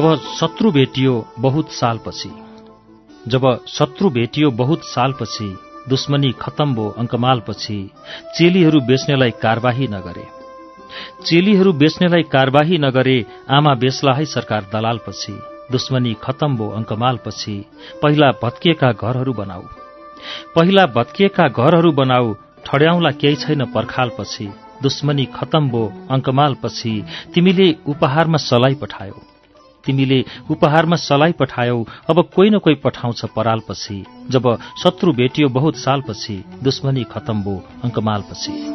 जब शत्रु भेटियो बहुत सालपछि जब शत्रु भेटियो बहुत सालपछि दुश्मनी खत्तम भो अङ्कमालपछि चेलीहरू बेच्नेलाई कारवाही नगरे। चेलीहरू बेच्नेलाई कारवाही नगरे आमा बेच्ला है सरकार दलालपछि दुश्मनी खत्तम भो अङ्कमालपछि पहिला भत्किएका घरहरू बनाऊ। पहिला भत्किएका घरहरू बनाऊ ठड्याउला केही छैन पर्खालपछि दुश्मनी खत्तम भो अङ्कमालपछि तिमीले उपहारमा सलाई पठायो। तिमीले उपहारमा सलाई पठायौ। अब कोही न कोही पठाउँछ परालपछि। जब शत्रु भेटियो बहुत सालपछि दुश्मनी खत्तम भो अङ्कमालपछि।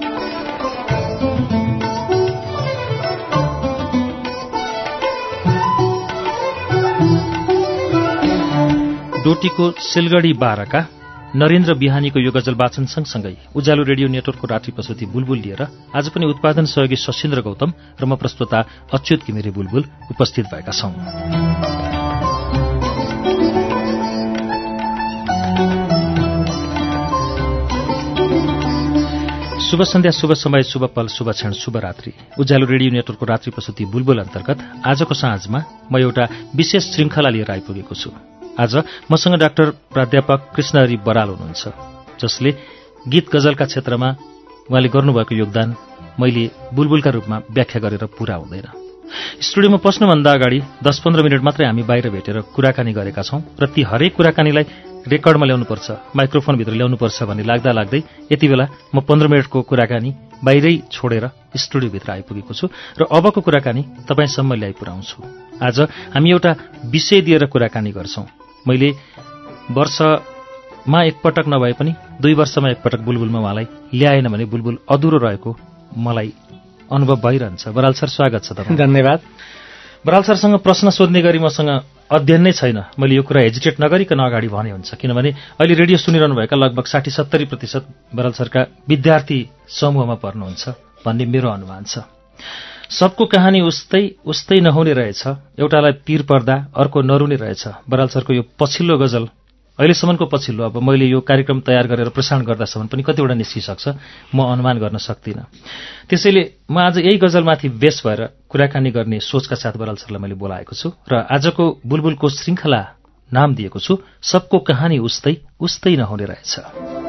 डोटीको सिलगढी बाह्रका नरेन्द्र बिहानीको यो गजल वाचन सँगसँगै उज्यालो रेडियो नेटवर्कको रात्रि बुलबुल लिएर आज पनि उत्पादन सहयोगी सशिन्द्र गौतम र म प्रस्तुता अच्युत घिमिरे बुलबुल उपस्थित भएका छौं। शुभ सन्ध्या शुभ समय शुभ पल शुभ क्षण शुभ रात्रि। उज्यालो रेडियो नेटवर्कको रात्रि बुलबुल अन्तर्गत आजको साँझमा म एउटा विशेष श्रृङ्खला लिएर आइपुगेको छु। आज मसँग डाक्टर प्राध्यापक कृष्णहरि बराल हुनुहुन्छ जसले गीत गजलका क्षेत्रमा उहाँले गर्नुभएको योगदान मैले बुलबुलका रूपमा व्याख्या गरेर पूरा हुँदैन। स्टुडियोमा पस्नुभन्दा अगाडि दस पन्ध्र मिनट मात्रै हामी बाहिर भेटेर कुराकानी गरेका छौं र ती हरेक कुराकानीलाई रेकर्डमा ल्याउनुपर्छ माइक्रोफोनभित्र ल्याउनुपर्छ भन्ने लाग्दा लाग्दै यति बेला म पन्ध्र मिनटको कुराकानी बाहिरै छोडेर स्टुडियोभित्र आइपुगेको छु र अबको कुराकानी तपाईँसम्म ल्याइ पुर्याउँछु आज हामी एउटा विषय दिएर कुराकानी गर्छौं। मैले वर्षमा एकपटक नभए पनि दुई वर्षमा एकपटक बुलबुलमा उहाँलाई ल्याएन भने बुलबुल अधुरो रहेको मलाई अनुभव भइरहन्छ। बराल सर स्वागत छ तपाईँ धन्यवाद। बराल सरसँग प्रश्न सोध्ने गरी मसँग अध्ययन नै छैन। मैले यो कुरा हेजिटेट नगरिकन अगाडि भने हुन्छ किनभने अहिले रेडियो सुनिरहनुभएका लगभग साठी सत्तरी प्रतिशत बराल सरका विद्यार्थी समूहमा पर्नुहुन्छ भन्ने मेरो अनुमान छ। सबको कहानी उस्तै उस्तै नहुने रहेछ। एउटालाई पीर पर्दा अर्को नरुने रहेछ। बराल सरको यो पछिल्लो गजल अहिलेसम्मको पछिल्लो। अब मैले यो कार्यक्रम तयार गरेर प्रसारण गर्दासम्म पनि कतिवटा निस्किसक्छ। म अनुमान गर्न सक्दिनँ। त्यसैले म आज यही गजलमाथि बेस भएर कुराकानी गर्ने सोचका साथ बराल सरलाई मैले बोलाएको छु र आजको बुलबुलको श्रृङ्खला नाम दिएको छु। सबको कहानी उस्तै उस्तै नहुने रहेछ।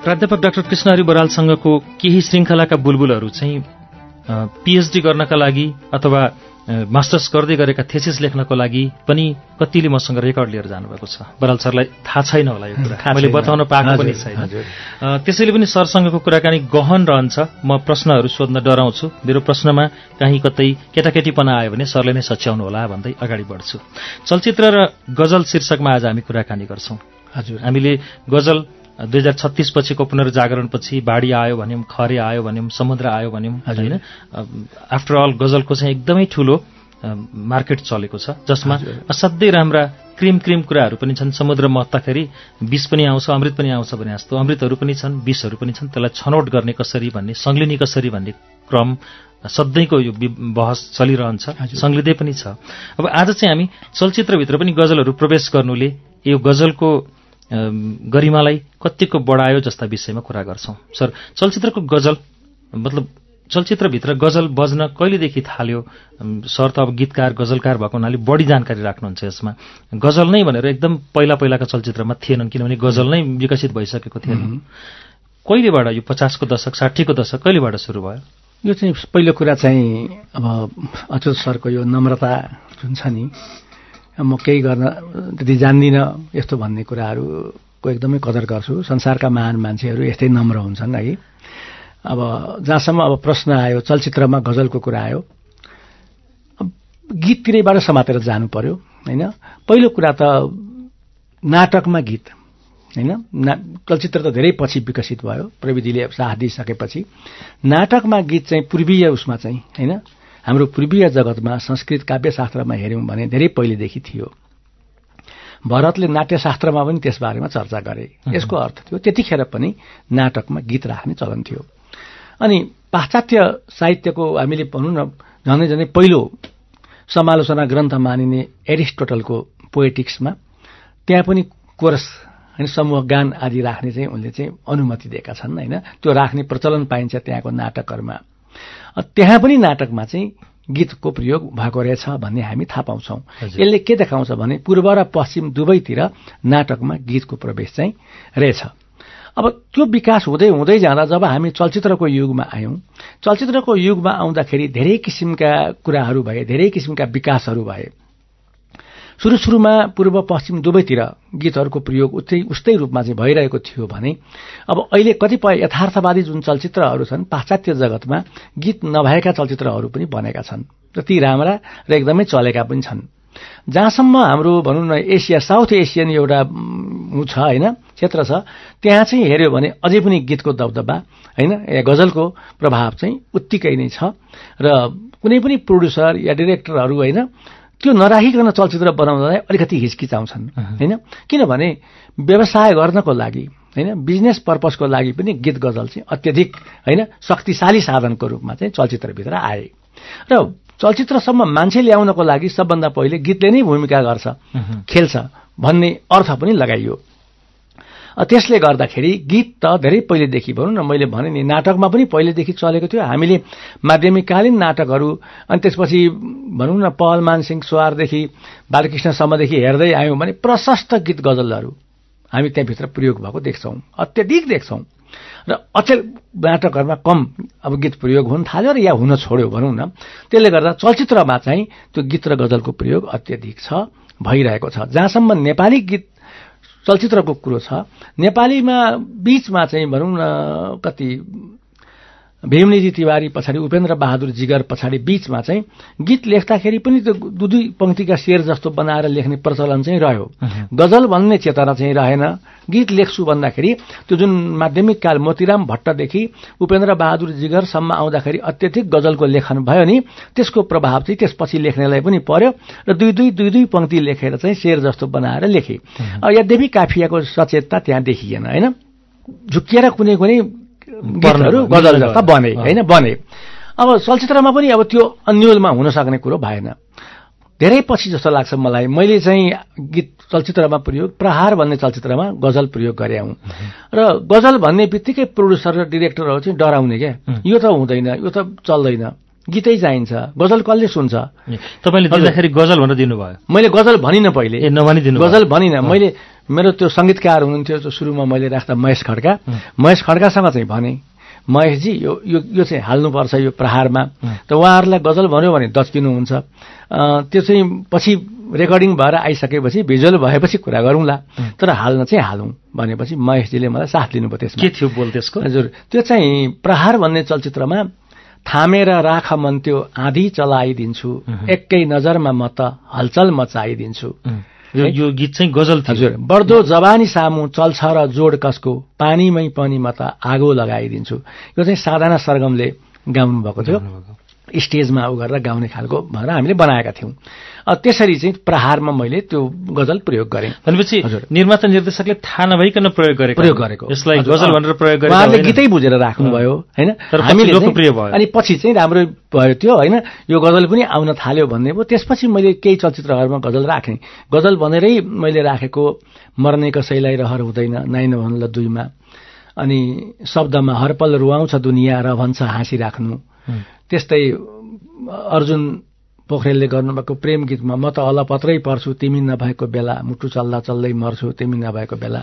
प्राध्यापक डाक्टर कृष्णहरि बरालसँगको केही श्रृङ्खलाका बुलबुलहरू चाहिँ पिएचडी गर्नका लागि अथवा मास्टर्स गर्दै गरेका थेसिस लेख्नको लागि पनि कतिले मसँग रेकर्ड लिएर जानुभएको छ। बराल सरलाई थाहा छैन होला यो कुरा। मैले बताउन पाएको पनि छैन। त्यसैले पनि सरसँगको कुराकानी गहन रहन्छ। म प्रश्नहरू सोध्न डराउँछु। मेरो प्रश्नमा काहीँ कतै केटाकेटीपना आयो भने सरले नै सच्याउनु होला भन्दै अगाडि बढ्छु। चलचित्र र गजल शीर्षकमा आज हामी कुराकानी गर्छौँ। हजुर। हामीले गजल दुई हजार छत्तिस पछिको पुनर्जागरणपछि बाढी आयो भन्यौँ खरे आयो भन्यौँ समुद्र आयो भन्यौँ होइन? आफ्टर अल गजलको चाहिँ एकदमै ठुलो मार्केट चलेको छ जसमा असाध्यै राम्रा क्रिम क्रिम कुराहरू पनि छन्। समुद्र मत्ताखेरि विष पनि आउँछ अमृत पनि आउँछ भने जस्तो। अमृतहरू पनि छन् विषहरू पनि छन्। त्यसलाई छनौट गर्ने कसरी भन्ने संलिनी कसरी भन्ने क्रम सधैँको यो बहस चलिरहन्छ। संलिँदै पनि छ। अब आज चाहिँ हामी चलचित्रभित्र पनि गजलहरू प्रवेश गर्नुले यो गजलको गरिमालाई कतिको बढायो जस्ता विषयमा कुरा गर्छौँ। सर चलचित्रको गजल मतलब चलचित्रभित्र गजल बज्न कहिलेदेखि थाल्यो? सर त अब गीतकार गजलकार भएको हुनाले बढी जानकारी राख्नुहुन्छ यसमा। गजल नै भनेर एकदम पहिला पहिलाका चलचित्रमा थिएनन् किनभने गजल नै विकसित भइसकेको थिएन। कहिलेबाट यो पचासको दशक साठीको दशक कहिलेबाट सुरु भयो? यो चाहिँ पहिलो कुरा चाहिँ अब अचुत सरको यो नम्रता जुन छ नि म केही गर्न त्यति जान्दिनँ यस्तो भन्ने कुराहरूको एकदमै कदर गर्छु। संसारका महान मान्छेहरू यस्तै नम्र हुन्छन् है। अब जहाँसम्म अब प्रश्न आयो चलचित्रमा गजलको कुरा आयो गीततिरैबाट समातेर जानु पर्यो होइन? पहिलो कुरा त नाटकमा गीत होइन? ना चलचित्र त धेरै पछि विकसित भयो प्रविधिले साथ दिइसकेपछि। नाटकमा गीत चाहिँ पूर्वीय उसमा चाहिँ होइन? हाम्रो पूर्वीय जगतमा संस्कृत काव्यशास्त्रमा हेऱ्यौँ भने धेरै पहिलेदेखि थियो। भरतले नाट्यशास्त्रमा पनि त्यसबारेमा चर्चा गरे। यसको अर्थ थियो त्यतिखेर पनि नाटकमा गीत राख्ने चलन थियो। अनि पाश्चात्य साहित्यको हामीले भनौँ न झनै झनै पहिलो समालोचना ग्रन्थ मानिने एरिस्टोटलको पोएटिक्समा त्यहाँ पनि कोरस होइन समूह गान आदि राख्ने चाहिँ उनले चाहिँ अनुमति दिएका छन् होइन? त्यो राख्ने प्रचलन पाइन्छ त्यहाँको नाटकहरूमा। त्यहाँ पनि नाटकमा चाहिँ गीतको प्रयोग भएको रहेछ भन्ने हामी थाहा पाउँछौँ। यसले के देखाउँछ भने पूर्व र पश्चिम दुवैतिर नाटकमा गीतको प्रवेश चाहिँ रहेछ। अब त्यो विकास हुँदै हुँदै जाँदा जब हामी चलचित्रको युगमा आयौँ चलचित्रको युगमा आउँदाखेरि धेरै किसिमका कुराहरू भए धेरै किसिमका विकासहरू भए सुरु सुरुमा पूर्व पश्चिम दुवैतिर गीतहरूको प्रयोग उस्तै उस्तै रूपमा चाहिँ भइरहेको थियो भने अब अहिले कतिपय यथार्थवादी जुन चलचित्रहरू छन् पाश्चात्य जगतमा गीत नभएका चलचित्रहरू पनि बनेका छन्। र ती राम्रा र एकदमै चलेका पनि छन्। जहाँसम्म हाम्रो भनौँ न एसिया साउथ एसियन एउटा छ होइन क्षेत्र छ त्यहाँ चाहिँ हेऱ्यो भने अझै पनि गीतको दबदबा होइन गजलको प्रभाव चाहिँ उत्तिकै नै छ। र कुनै पनि प्रड्युसर या डिरेक्टरहरू होइन त्यो नराखिकन चलचित्र बनाउँदा अलिकति हिचकिचाउँछन् होइन? किनभने व्यवसाय गर्नको लागि होइन बिजनेस पर्पजको लागि पनि गीत गजल चाहिँ अत्यधिक होइन शक्तिशाली साधनको रूपमा चाहिँ चलचित्रभित्र आए। र चलचित्रसम्म मान्छे ल्याउनको लागि सबभन्दा पहिले गीतले नै भूमिका गर्छ खेल्छ भन्ने अर्थ पनि लगाइयो। त्यसले गर्दाखेरि गीत त धेरै पहिलेदेखि भनौँ न मैले भने नि नाटकमा पनि पहिलेदेखि चलेको थियो। हामीले माध्यमिककालीन नाटकहरू अनि त्यसपछि भनौँ न पहल मानसिंह सुवारदेखि बालकृष्णसम्मदेखि हेर्दै आयौँ भने प्रशस्त गीत गजलहरू हामी त्यहाँभित्र प्रयोग भएको देख्छौँ। अत्यधिक देख्छौँ। र अचेल नाटकहरूमा कम अब गीत प्रयोग हुन थाल्यो र या हुन छोड्यो भनौँ न। त्यसले गर्दा चलचित्रमा चाहिँ त्यो गीत र गजलको प्रयोग अत्यधिक छ भइरहेको छ। जहाँसम्म नेपाली गीत चलचित्रको कुरो छ। नेपालीमा बिचमा चाहिँ भनौँ न कति भीमनिजी तिवारी पछाडि उपेन्द्र बहादुर जिगर पछाडि बिचमा चाहिँ गीत लेख्दाखेरि पनि त्यो दुई दुई पङ्क्तिका शेर जस्तो बनाएर लेख्ने प्रचलन चाहिँ रह्यो। गजल भन्ने चेतना चाहिँ रहेन। गीत लेख्छु भन्दाखेरि त्यो जुन माध्यमिक काल मोतीराम भट्टदेखि उपेन्द्र बहादुर जिगरसम्म आउँदाखेरि अत्यधिक गजलको लेखन भयो नि त्यसको प्रभाव चाहिँ त्यसपछि लेख्नेलाई पनि पर्यो र दुई दुई दुई दुई पङ्क्ति लेखेर चाहिँ शेर जस्तो बनाएर लेखे। यद्यपि काफियाको सचेतता त्यहाँ देखिएन होइन? झुकिएर कुनै कुनै गीतहरू गजल जस्ता बने होइन बने अब चलचित्रमा पनि अब त्यो अन्यलमा हुन सक्ने कुरो भएन। धेरै पछि जस्तो लाग्छ मलाई। मैले चाहिँ गीत चलचित्रमा प्रयोग प्रहार भन्ने चलचित्रमा गजल प्रयोग गरे हुँ। र गजल भन्ने बित्तिकै प्रड्युसर र डिरेक्टरहरू चाहिँ डराउने क्या। यो त हुँदैन यो त चल्दैन। गीतै चाहिन्छ गजल कसले सुन्छ? तपाईँले दिँदाखेरि गजल भनेर दिनुभयो। मैले गजल भनिनँ पहिले। गजल भनिनँ। मैले मेरो त्यो सङ्गीतकार हुनुहुन्थ्यो त्यो सुरुमा मैले राख्दा महेश खड्का। महेश खड्कासँग चाहिँ भने महेशजी यो यो चाहिँ हाल्नुपर्छ यो प्रहारमा। त उहाँहरूलाई गजल भन्यो भने दच्किनुहुन्छ। त्यो चाहिँ पछि रेकर्डिङ भएर आइसकेपछि भिजुअल भएपछि कुरा गरौँला। तर हाल्न चाहिँ हालौँ भनेपछि महेशजीले मलाई साथ लिनुभयो त्यसमा। के थियो बोल त्यसको? हजुर त्यो चाहिँ प्रहार भन्ने चलचित्रमा थामेर राख मन त्यो आधी चलाइदिन्छु। एकै नजरमा म त हलचल मचाइदिन्छु। यो गीत चाहिँ गजल हजुर। बढ्दो जवानी सामु चल्छ र जोड कसको पानीमै पनि म त आगो लगाइदिन्छु। यो चाहिँ साधना सरगमले गाउनु भएको थियो स्टेजमा उ गरेर गाउने खालको भनेर हामीले बनाएका थियौँ। त्यसरी चाहिँ प्रहारमा मैले त्यो गजल प्रयोग गरेँ। भनेपछि निर्माता निर्देशकले थाहा नभइकन प्रयोग गरेको प्रयोग गरेको। यसलाई गजल भनेर प्रयोग गरेको उहाँले गीतै बुझेर राख्नुभयो होइन? हामीले लोकप्रिय भयो। अनि पछि चाहिँ राम्रो भयो त्यो होइन? यो गजल पनि आउन थाल्यो भन्ने भयो। त्यसपछि मैले केही चलचित्रहरूमा गजल राखेँ। गजल भनेरै मैले राखेको मर्ने कसैलाई रहर हुँदैन नाइन भन्ला दुईमा। अनि शब्दमा हरपल रुवाउँछ दुनियाँ र भन्छ हाँसिराख्नु। त्यस्तै अर्जुन पोखरेलले गर्नुभएको प्रेम गीतमा म त अलपत्रै पर्छु तिमी नभएको बेला मुटु चल्दा चल्दै मर्छु तिमी नभएको बेला।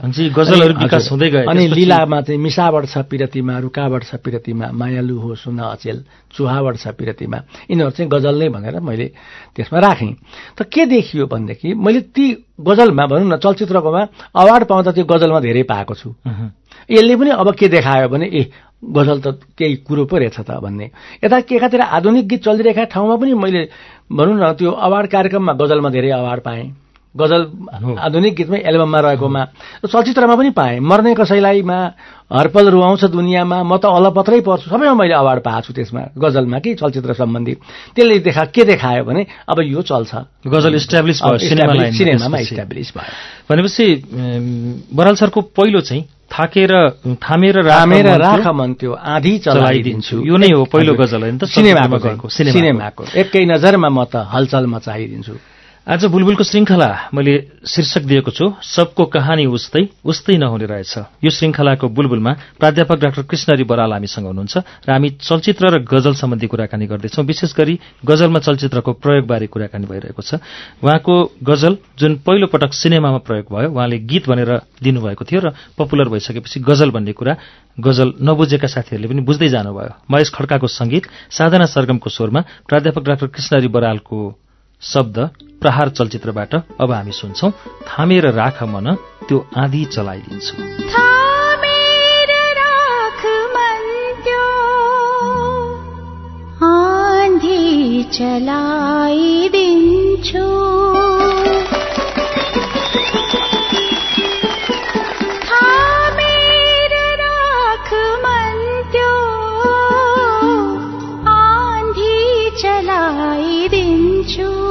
अनि लीलामा चाहिँ मिसावट छ पिरतीमा रुकावट छ पिरतीमा मायालु हो सुन अचेल चुहावट छ पिरतीमा। यिनीहरू चाहिँ गजल नै भनेर मैले त्यसमा राखेँ। त के देखियो भनेदेखि मैले ती गजलमा भनौँ न चलचित्रकोमा अवार्ड पाउँदा त्यो गजलमा धेरै पाएको छु। यसले पनि अब के देखायो भने ए गजल त केही कुरो पो रहेछ त भन्ने। यता एकातिर आधुनिक गीत चलिरहेका ठाउँमा पनि मैले भनौँ न त्यो अवार्ड कार्यक्रममा गजलमा धेरै अवार्ड पाएँ। गजल आधुनिक गीतमै एल्बममा रहेकोमा र चलचित्रमा पनि पाएँ। मर्ने कसैलाईमा हरपल रुवाउँछ दुनियाँमा म त अलपत्रै पर्छु। सबैमा मैले अवार्ड पाएको छु त्यसमा गजलमा कि चलचित्र सम्बन्धी। त्यसले देखा के देखायो भने अब यो चल्छ। गजल इस्टाब्लिस भयो सिनेमामा इस्टाब्लिस भयो। भनेपछि बराल सरको पहिलो चाहिँ थाकेर थामेर रामेर राख मन त्यो आधी चलाइदिन्छु। यो नै हो पहिलो गजल होइन त सिनेमामा गएको सिनेमाको। एकै नजरमा म त हलचल मचाइदिन्छु आज बुलबुलको श्रृङ्खला मैले शीर्षक दिएको छु। सबको कहानी उस्तै उस्तै नहुने रहेछ। यो श्रृङ्खलाको बुलबुलमा प्राध्यापक डाक्टर कृष्णरी बराल हामीसँग हुनुहुन्छ र हामी चलचित्र र गजल सम्बन्धी कुराकानी गर्दैछौँ। विशेष गरी गजलमा चलचित्रको प्रयोगबारे कुराकानी भइरहेको छ। उहाँको गजल जुन पहिलो पटक सिनेमामा प्रयोग भयो उहाँले गीत भनेर दिनुभएको थियो र पपुलर भइसकेपछि गजल भन्ने कुरा गजल नबुझेका साथीहरूले पनि बुझ्दै जानुभयो। महेश खड्काको संगीत साधना सरगमको स्वरमा प्राध्यापक डाक्टर कृष्णरी बरालको शब्द प्रहार चलचित्रबाट अब हामी सुन्छौं थामेर राख मन त्यो आँधी चलाइदिन्छु। चलाइदिन्छु।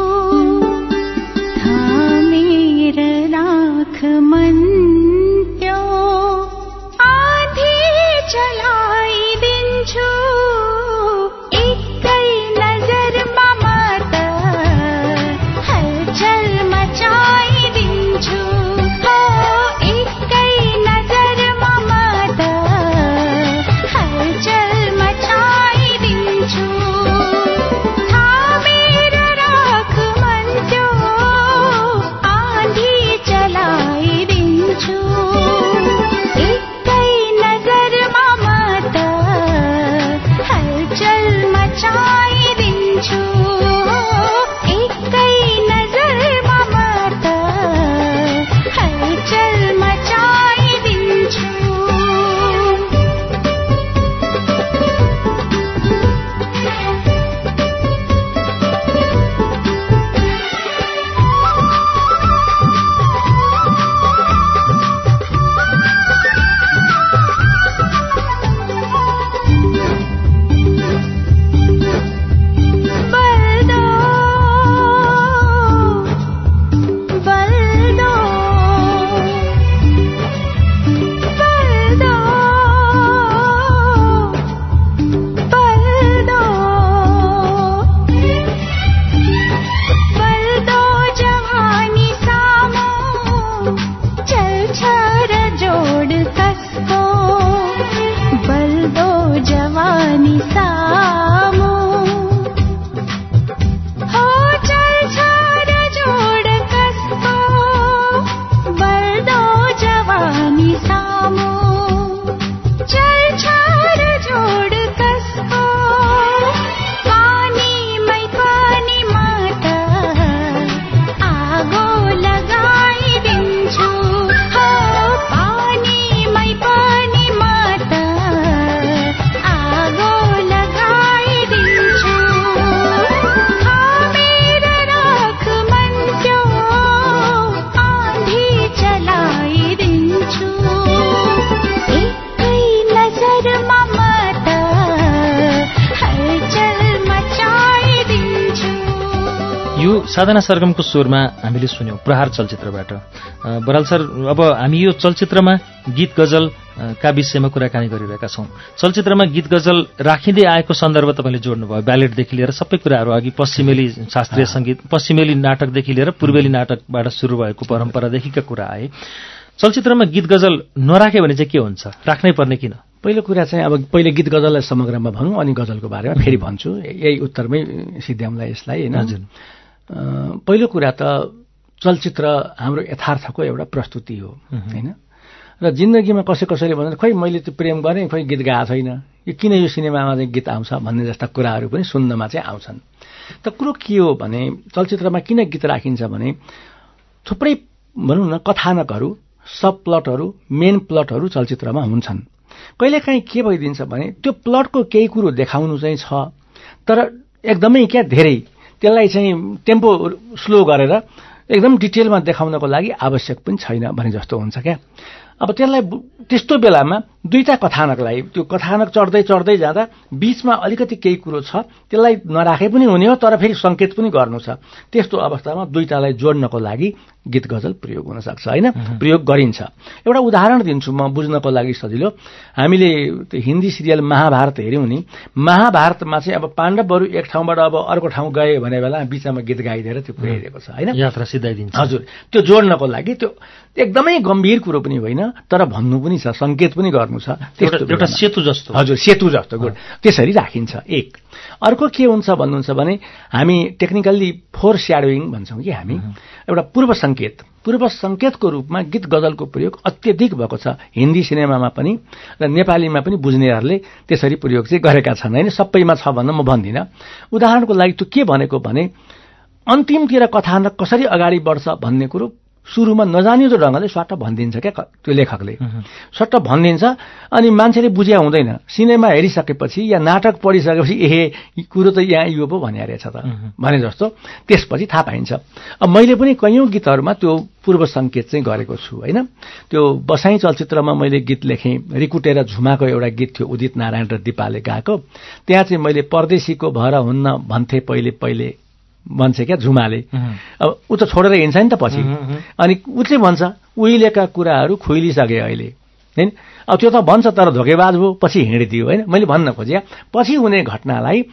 साधना सरगमको स्वरमा हामीले सुन्यौँ प्रहार चलचित्रबाट। बराल सर अब हामी यो चलचित्रमा गीत गजल का विषयमा कुराकानी गरिरहेका छौँ? चलचित्रमा गीत गजल राखिँदै आएको सन्दर्भ तपाईँले जोड्नुभयो ब्यालेटदेखि लिएर सबै कुराहरू अघि पश्चिमेली शास्त्रीय सङ्गीत पश्चिमेली नाटकदेखि लिएर पूर्वेली नाटकबाट सुरु भएको परम्परादेखिका कुरा आए। चलचित्रमा गीत गजल नराख्यो भने चाहिँ के हुन्छ? राख्नै पर्ने किन? पहिलो कुरा चाहिँ अब पहिले गीत गजललाई समग्रमा भनौँ अनि गजलको बारेमा फेरि भन्छु। यही उत्तरमै सिद्ध्याउँला यसलाई होइन? हजुर। पहिलो कुरा त चलचित्र हाम्रो यथार्थको एउटा प्रस्तुति हो होइन? र जिन्दगीमा कसै कसैले भन्छ खोइ मैले त्यो प्रेम गरेँ खोइ गीत गाएको छैन। यो किन यो सिनेमामा चाहिँ गीत आउँछ भन्ने जस्ता कुराहरू पनि सुन्नमा चाहिँ आउँछन्। त कुरो के हो भने चलचित्रमा किन गीत राखिन्छ भने थुप्रै भनौँ न कथानकहरू सब प्लटहरू मेन प्लटहरू चलचित्रमा हुन्छन्। कहिलेकाहीँ के भइदिन्छ भने त्यो प्लटको केही कुरो देखाउनु चाहिँ छ तर एकदमै क्या धेरै त्यसलाई चाहिँ टेम्पो स्लो गरेर एकदम डिटेलमा देखाउनको लागि आवश्यक पनि छैन भने जस्तो हुन्छ क्या। अब त्यसलाई त्यस्तो बेलामा दुईटा कथानकलाई त्यो कथानक चढ्दै चढ्दै जाँदा बिचमा अलिकति केही कुरो छ त्यसलाई नराखे पनि हुने हो तर फेरि सङ्केत पनि गर्नु छ। त्यस्तो अवस्थामा दुईटालाई जोड्नको लागि गीत गजल प्रयोग हुनसक्छ होइन? प्रयोग गरिन्छ। एउटा उदाहरण दिन्छु म बुझ्नको लागि सजिलो। हामीले त्यो हिन्दी सिरियल महाभारत हेऱ्यौँ नि। महाभारतमा चाहिँ अब पाण्डवहरू एक ठाउँबाट अब अर्को ठाउँ गए भने बेला बिचमा गीत गाइदिएर त्यो पुर्याइदिएको छ होइन? यात्रा सिधाइदिन्छ हजुर। त्यो जोड्नको लागि त्यो एकदमै गम्भीर कुरो पनि होइन तर भन्नु पनि छ सङ्केत पनि गर्नु छ। एउटा त्यस्तो एउटा। सेतु जस्तो। हजुर सेतु जस्तो गुड। त्यसरी राखिन्छ एक। अर्को के हुन्छ भन्नुहुन्छ भने हामी टेक्निकल्ली फोर स्याडोइङ भन्छौँ कि हामी। एउटा पूर्व सङ्केत। पूर्व सङ्केतको रूपमा गीत गजलको प्रयोग अत्यधिक भएको छ। हिन्दी सिनेमामा पनि र नेपालीमा पनि बुझ्नेहरूले त्यसरी प्रयोग चाहिँ गरेका छन् होइन? सबैमा छ भन्न म भन्दिनँ। उदाहरणको लागि त्यो के भनेको भने अन्तिमतिर कथानक कसरी अगाडि बढ्छ भन्ने कुरो सुरुमा नजानिदो ढङ्गले स्वाट भनिदिन्छ क्या क- त्यो लेखकले। सट्ट भनिदिन्छ अनि मान्छेले बुझ्या हुँदैन। सिनेमा हेरिसकेपछि या नाटक पढिसकेपछि यी कुरो त यहाँ यो पो भने रहेछ त भने जस्तो त्यसपछि थाहा पाइन्छ। अब मैले पनि कैयौँ गीतहरूमा त्यो पूर्व सङ्केत चाहिँ गरेको छु होइन? त्यो बसाइँ चलचित्रमा मैले गीत लेखेँ। रिकुटेर झुमाको एउटा गीत थियो उदित नारायण र दिपाले गाएको। त्यहाँ चाहिँ मैले परदेशीको भएर हुन्न भन्थे पहिले पहिले। भन्छ क्या झुमाले। अब ऊ त छोडेर हिँड्छ नि त पछि। अनि उसले भन्छ उहिलेका कुराहरू खुइलिसके अहिले। होइन? अब त्यो त भन्छ तर धोकेबाज भयो पछि हिँडिदियो होइन? मैले भन्न खोजेँ पछि हुने घटनालाई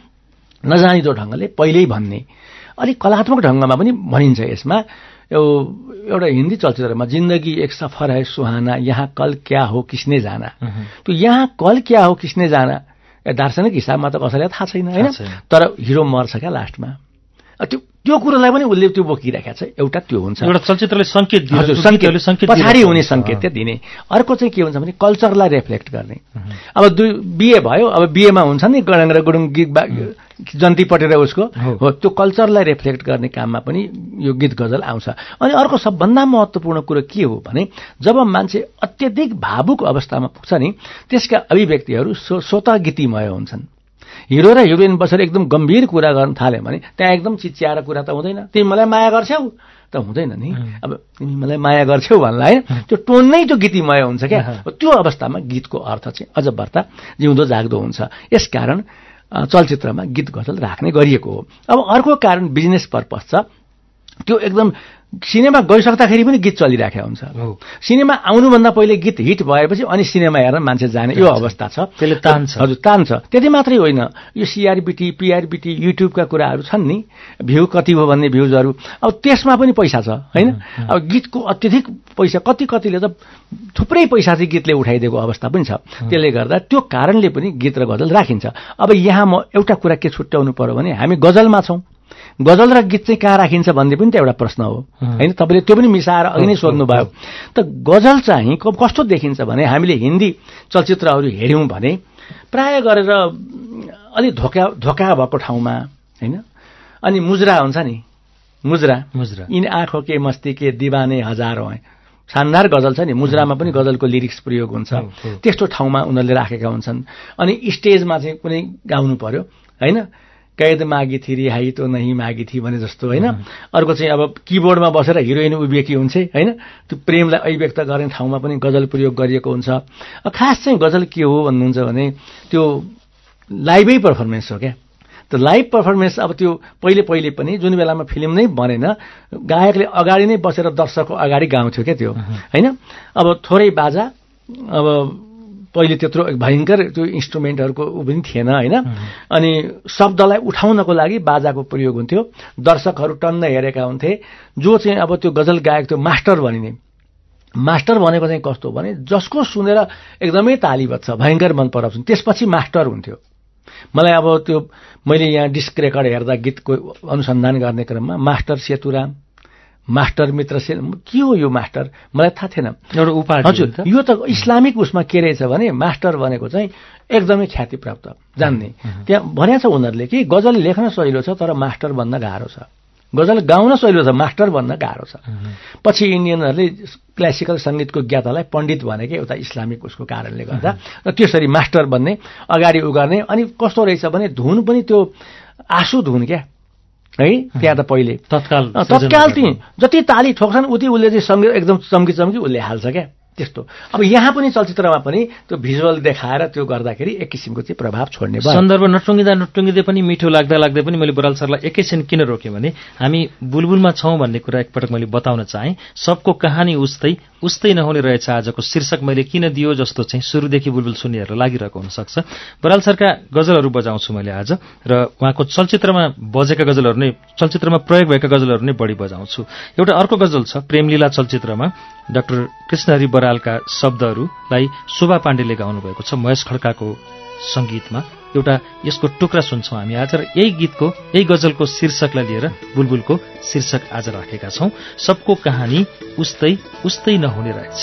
नजानिदो ढङ्गले पहिल्यै भन्ने। अलिक कलात्मक ढङ्गमा पनि भनिन्छ यसमा। यो एउटा हिन्दी चलचित्रमा जिन्दगी एक सफर है सुहाना यहाँ कल क्या हो किसने जाना। त्यो यहाँ कल क्या हो किसने जाना? दार्शनिक हिसाबमा त कसैलाई थाहा छैन होइन। तर हिरो मर्छ क्या लास्टमा। त्यो त्यो कुरोलाई पनि उसले त्यो बोकिरहेको छ। एउटा त्यो हुन्छ। एउटा चलचित्रले सङ्केत त्यो गीतहरूले सङ्केत। पछाडि हुने। सङ्केत चाहिँ दिने अर्को चाहिँ के हुन्छ भने कल्चरलाई रिफ्लेक्ट गर्ने। अब दुई बिए भयो अब बिएमा हुन्छ नि गडङ र गुडुङ गीत जन्ती पटेर उसको। हो। त्यो कल्चरलाई रिफ्लेक्ट गर्ने काममा पनि यो गीत गजल आउँछ। अनि अर्को सबभन्दा महत्त्वपूर्ण कुरो के हो भने जब मान्छे अत्यधिक भावुक अवस्थामा पुग्छ नि त्यसका अभिव्यक्तिहरू स्व स्वतः गीतिमय हुन्छन्। हिरो र हिरोइन बसेर एकदम गम्भीर कुरा गर्न थाल्यो भने त्यहाँ एकदम चिच्याएर कुरा त हुँदैन। तिमी मलाई माया गर्छौ। त हुँदैन नि। अब तिमी मलाई माया गर्छौ भन्ला होइन? त्यो टोन नै त्यो गीतिमय हुन्छ क्या। त्यो अवस्थामा गीतको अर्थ चाहिँ अझ बढ्ता जिउँदो जाग्दो हुन्छ। यसकारण चलचित्रमा गीत गजल राख्ने गरिएको हो। अब अर्को कारण बिजनेस पर्पज छ। त्यो एकदम सिनेमा गइसक्दाखेरि पनि गीत चलिराखेको हुन्छ। सिनेमा आउनुभन्दा पहिले गीत हिट भएपछि अनि सिनेमा हेरेर मान्छे जाने। यो अवस्था छ। त्यसले तान्छ। हजुर तान्छ। त्यति मात्रै होइन। यो सिआरबिटी पिआरबिटी युट्युबका कुराहरू छन् नि। भ्यू कति हो भन्ने भ्युजहरू। अब त्यसमा पनि पैसा छ होइन? अब गीतको अत्यधिक पैसा कति कतिले त थुप्रै पैसा चाहिँ गीतले उठाइदिएको अवस्था पनि छ। त्यसले गर्दा त्यो कारणले पनि गीत र गजल राखिन्छ। अब यहाँ म एउटा कुरा के छुट्याउनु पर्यो भने हामी गजलमा छौँ। गजल र गीत चाहिँ कहाँ राखिन्छ भन्ने पनि त एउटा प्रश्न हो। होइन तपाईँले त्यो पनि मिसाएर अघि नै सोध्नुभयो। त गजल चाहिँ कस्तो देखिन्छ भने हामीले हिन्दी चलचित्रहरू हेऱ्यौँ भने प्राय गरेर उम्, अलि धोका धोका भएको ठाउँमा होइन? अनि मुजरा हुन्छ नि मुजरा। मुजरा। इन आँखों के मस्ती के दिवाने हजारौँ। हैं शानदार गजल छ नि मुजरामा पनि गजलको लिरिक्स प्रयोग हुन्छ। त्यस्तो ठाउँमा उनीहरूले राखेका हुन्छन्। अनि स्टेजमा चाहिँ कुनै गाउनु पर्यो होइन? कैद मागी थी रिहाई तो नहीं मागी थी भने जस्तो होइन? अर्को चाहिँ अब किबोर्डमा बसेर हिरोइन उभिएकी हुन्छ होइन? त्यो प्रेमलाई अभिव्यक्त गर्ने ठाउँमा पनि गजल प्रयोग गरिएको हुन्छ। खास चाहिँ गजल के हो भन्नुहुन्छ भने त्यो लाइभै पर्फर्मेन्स हो क्या। त्यो लाइभ पर्फर्मेन्स अब त्यो पहिले पहिले पनि जुन बेलामा फिल्म नै बनेन गायकले अगाडि नै बसेर दर्शकको अगाडि गाउँथ्यो क्या त्यो होइन? अब थोरै बाजा अब पहिले त्यत्रो भयङ्कर त्यो इन्स्ट्रुमेन्टहरूको ऊ पनि थिएन होइन? अनि शब्दलाई उठाउनको लागि बाजाको प्रयोग हुन्थ्यो। दर्शकहरू टन्न हेरेका हुन्थे। जो चाहिँ अब त्यो गजल गायक त्यो मास्टर भनिने मास्टर भनेको चाहिँ कस्तो भने जसको सुनेर एकदमै ताली बज्छ भयङ्कर मन पराउँछन् त्यसपछि मास्टर हुन्थ्यो। मलाई अब त्यो मैले यहाँ डिस्क रेकर्ड हेर्दा गीतको अनुसन्धान गर्ने क्रममा मास्टर सेतुराम मास्टर मित्र से के हो यो मास्टर? मलाई थाहा थिएन। एउटा उपाधि हजुर? यो त इस्लामिक उसमा के रहेछ भने मास्टर भनेको चाहिँ एकदमै ख्याति प्राप्त जान्ने। त्यहाँ भनेको छ उनीहरूले कि गजल लेख्न सहिलो छ तर मास्टर भन्न गाह्रो छ। गजल गाउन सहिलो छ मास्टर भन्न गाह्रो छ। पछि इन्डियनहरूले क्लासिकल सङ्गीतको ज्ञातालाई पण्डित भनेको एउटा इस्लामिक उसको कारणले गर्दा र त्यसरी मास्टर भन्ने अगाडि उ गर्ने अनि कस्तो रहेछ भने धुन पनि त्यो आँसु धुन क्या है? त्यहाँ त पहिले। तत्काल तत्काल ती जति ताली ठोक्छन् उति उसले चाहिँ एकदम चम्की चम्की उसले हाल्छ क्या। त्यस्तो। अब यहाँ पनि चलचित्रमा पनि त्यो भिजुअल देखाएर त्यो गर्दाखेरि एक किसिमको चाहिँ प्रभाव छोड्ने भयो। सन्दर्भ नटुङ्गिँदा नटुङ्गिँदै पनि मिठो लाग्दा लाग्दै पनि मैले बराल सरलाई एकैछिन किन रोकेँ भने हामी बुलबुलमा छौँ भन्ने कुरा एकपटक मैले बताउन चाहेँ। सबको कहानी उस्तै उस्तै नहुने रहेछ आजको शीर्षक मैले किन दियो जस्तो चाहिँ सुरुदेखि बुलबुल सुन्नेहरूलाई लागिरहेको हुनसक्छ। बराल सरका गजलहरू बजाउँछु मैले आज र उहाँको चलचित्रमा बजेका गजलहरू नै चलचित्रमा प्रयोग भएका गजलहरू नै बढी बजाउँछु। एउटा अर्को गजल छ प्रेमलीला चलचित्रमा। डाक्टर कृष्णहरि बरालका शब्दहरूलाई शोभा पाण्डेले गाउनुभएको छ। महेश खड्काको सङ्गीतमा एउटा यसको टुक्रा सुन्छौँ हामी आज र यही गीतको यही गजलको शीर्षकलाई लिएर बुलबुलको शीर्षक आज राखेका छौँ। सबको कहानी उस्तै उस्तै नहुने रहेछ।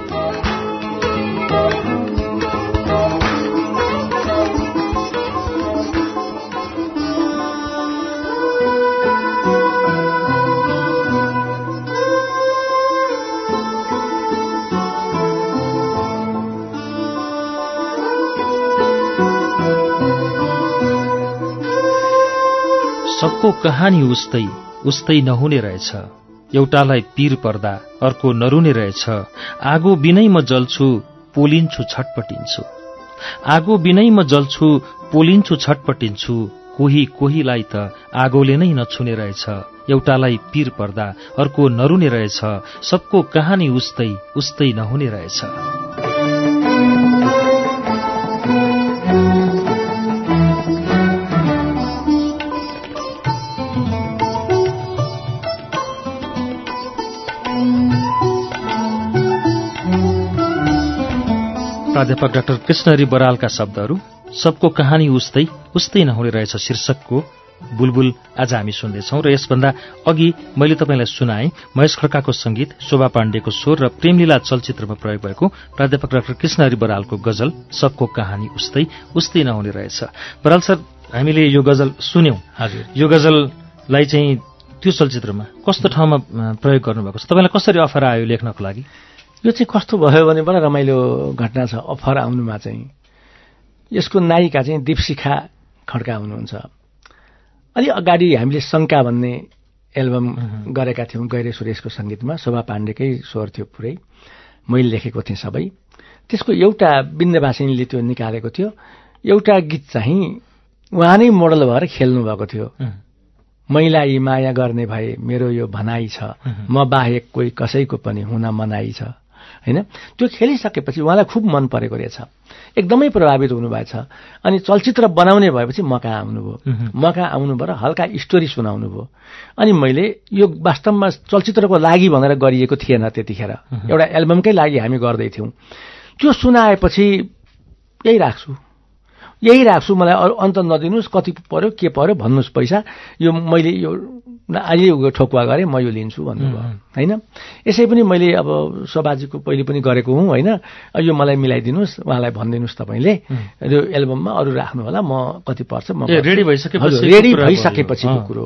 सबको कहानी उस्तै उस्तै नहुने रहेछ। एउटालाई पीर पर्दा अर्को नरुने रहेछ। आगो बिनै म जल्छु पोलिन्छु छटपटिन्छु। आगो बिनै म जल्छु पोलिन्छु छटपटिन्छु। कोही कोहीलाई त आगोले नै नछुने रहेछ। एउटालाई पीर पर्दा अर्को नरुने रहेछ। सबको कहानी उस्तै उस्तै नहुने रहेछ। प्राध्यापक डाक्टर कृष्णहरि बरालका शब्दहरू सबको कहानी उस्तै उस्तै नहुने रहेछ शीर्षकको बुलबुल आज हामी सुन्दैछौँ र यसभन्दा अघि मैले तपाईँलाई सुनाएँ महेश खड्काको संगीत शोभा पाण्डेको स्वर र प्रेमलीला चलचित्रमा प्रयोग भएको प्राध्यापक डाक्टर कृष्णहरि बरालको गजल सबको कहानी उस्तै उस्तै नहुने रहेछ। बराल सर हामीले यो गजल सुन्यौं। हजुर। यो गजललाई चाहिँ त्यो चलचित्रमा कस्तो ठाउँमा प्रयोग गर्नुभएको छ? तपाईँलाई कसरी अफर आयो लेख्नको लागि? यो चाहिँ कस्तो भयो भने बडा रमाइलो घटना छ। अफर आउनुमा चाहिँ यसको नायिका चाहिँ दीपशिखा खड्का हुनुहुन्छ। अलि अगाडि हामीले शङ्का भन्ने एल्बम गरेका थियौँ गैरे सुरेशको सङ्गीतमा। शोभा पाण्डेकै स्वर थियो पुरै। मैले लेखेको थिएँ सबै। त्यसको एउटा बिन्दवासिनीले त्यो निकालेको थियो। एउटा गीत चाहिँ उहाँ नै मोडल भएर खेल्नु भएको थियो मैलाई माया गर्ने भए मेरो यो भनाइ छ। म बाहेक कोही कसैको पनि हुन मनाइ छ। होइन? त्यो खेलिसकेपछि उहाँलाई खुब मन परेको रहेछ। एकदमै प्रभावित हुनुभएछ। अनि चलचित्र बनाउने भएपछि म कहाँ आउनुभयो म कहाँ आउनुभयो र हल्का स्टोरी सुनाउनु भयो अनि मैले यो वास्तवमा चलचित्रको लागि भनेर गरिएको थिएन त्यतिखेर। एउटा एल्बमकै लागि हामी गर्दैथ्यौँ। त्यो सुनाएपछि यही राख्छु। यही राख्छु। मलाई अरू अन्त नदिनुहोस् कति पर्यो के पर्यो भन्नुहोस् पैसा। यो मैले यो अहिले ठोकुवा गरेँ म यो लिन्छु भन्नुभयो। होइन? यसै पनि मैले अब शोभाजीको पहिले पनि गरेको हुँ होइन? यो मलाई मिलाइदिनुहोस् उहाँलाई भनिदिनुहोस् तपाईँले। यो एल्बममा अरू राख्नु होला म कति पर्छ म रेडी भइसकेपछि रेडी। भइसकेपछिको। कुरो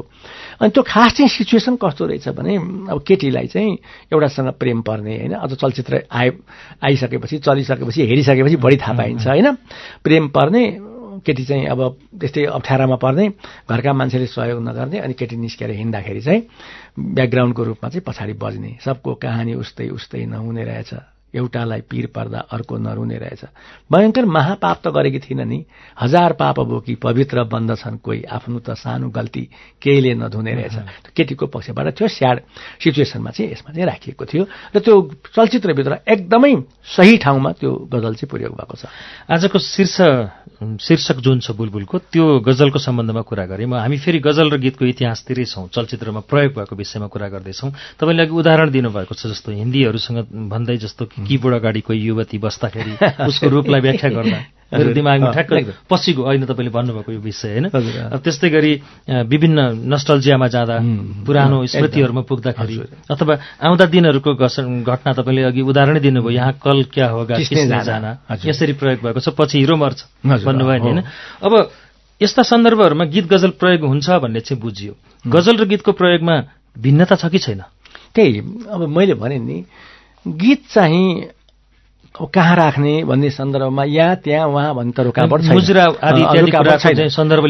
अनि त्यो खास चाहिँ सिचुएसन कस्तो रहेछ भने अब केटीलाई चाहिँ एउटासँग प्रेम पर्ने होइन? अझ चलचित्र आए आइसकेपछि चलिसकेपछि हेरिसकेपछि बढी थाहा पाइन्छ होइन? प्रेम पर्ने केटी चाहिँ अब त्यस्तै अप्ठ्यारामा पर्ने घरका मान्छेले सहयोग नगर्ने अनि केटी निस्केर हिँड्दाखेरि चाहिँ ब्याकग्राउन्डको रूपमा चाहिँ पछाडि बज्ने सबको कहानी उस्तै उस्तै नहुने रहेछ। एउटालाई पीर पर्दा अर्को नरुने रहेछ। भयङ्कर महापाप त गरेकी थिइनँ नि। हजार पाप बोकी पवित्र बन्दछन् कोही आफ्नो त सानो गल्ती केहीले नधुने रहेछ। केटीको पक्षबाट थियो स्याड सिचुएसनमा चाहिँ यसमा चाहिँ राखिएको थियो र त्यो चलचित्रभित्र एकदमै सही ठाउँमा त्यो गजल चाहिँ प्रयोग भएको छ। आजको शीर्ष शीर्षक जुन छ बुलबुलको त्यो गजलको सम्बन्धमा कुरा गरेँ। म हामी फेरि गजल र गीतको इतिहासतिरै छौँ चलचित्रमा प्रयोग भएको विषयमा कुरा गर्दैछौँ। तपाईँले अघि उदाहरण दिनुभएको छ जस्तो हिन्दीहरूसँग भन्दै जस्तो किबोर्ड अगाडि कोही युवती बस्दाखेरि उसको रूपलाई व्याख्या गर्दा। मेरो दिमागमा ठ्याक्क। पछिको अहिले तपाईँले भन्नुभएको यो विषय होइन? त्यस्तै गरी विभिन्न नस्टल्जियामा जाँदा पुरानो। स्मृतिहरूमा पुग्दाखेरि अथवा आउँदा दिनहरूको घटना तपाईँले अघि उदाहरणै दिनुभयो यहाँ कल क्या होगा किसने जाना। यसरी प्रयोग भएको छ पछि हिरो मर्छ भन्नुभयो नि। होइन? अब यस्ता सन्दर्भहरूमा गीत गजल प्रयोग हुन्छ भन्ने चाहिँ बुझियो। गजल र गीतको प्रयोगमा भिन्नता छ कि छैन? त्यही अब मैले भने नि गीत चाहिँ कहाँ राख्ने भन्ने सन्दर्भमा यहाँ त्यहाँ वहाँ भन्ने त रुकावट छैन।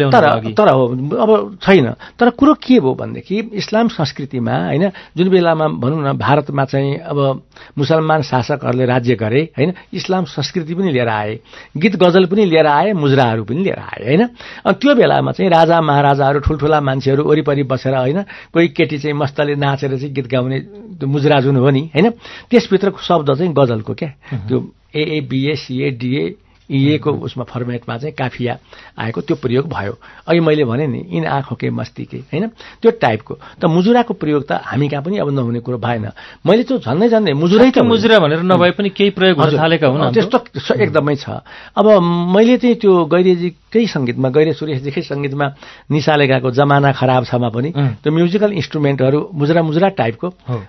तर। तर हो अब छैन। तर कुरो के भयो भनेदेखि इस्लाम संस्कृतिमा होइन जुन बेलामा भनौँ न भारतमा चाहिँ अब मुसलमान शासकहरूले राज्य गरे होइन इस्लाम संस्कृति पनि लिएर आए गीत गजल पनि लिएर आए मुजराहरू पनि लिएर आए होइन। अनि त्यो बेलामा चाहिँ राजा महाराजाहरू ठुल्ठुला मान्छेहरू वरिपरि बसेर होइन कोही केटी चाहिँ मस्तले नाचेर चाहिँ गीत गाउने त्यो मुजरा जुन हो नि होइन त्यसभित्रको शब्द चाहिँ गजलको क्या। त्यो एए बिए सिए डिए इएको उसमा फर्मेटमा चाहिँ काफिया आएको त्यो प्रयोग भयो अघि मैले भने नि इन आँखों के मस्ती के होइन त्यो टाइपको त मुजुराको प्रयोग त हामी कहाँ पनि अब नहुने कुरो भएन मैले त्यो झन्डै झन्डै मुजुरै त। मुजरा भनेर नभए पनि केही प्रयोग। थालेका हुन्। त्यस्तो एकदमै छ अब मैले चाहिँ त्यो गैरेजीकै सङ्गीतमा गैरे सुरेशजीकै सङ्गीतमा निसाले गाएको जमाना खराब छमा पनि. त्यो म्युजिकल इन्स्ट्रुमेन्टहरू मुजरा मुजरा टाइपको।